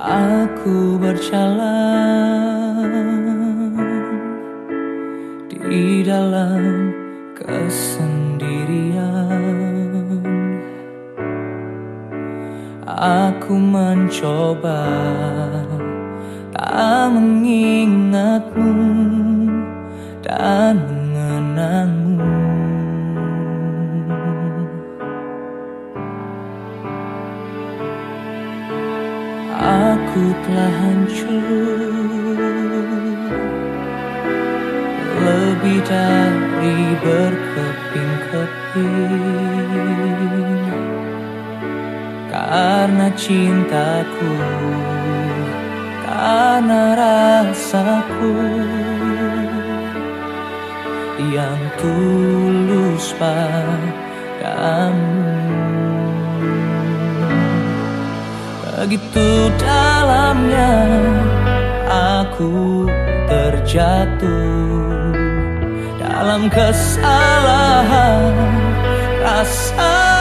Aku berjalan di dalam kesendirian. Aku mencoba tak mengingatmu dan telah hancur. Lebih dari berkeping-keping. Karena cintaku Karena rasaku Yang tulus padamu. Begitu dalamnya aku terjatuh Dalam kesalahan rasa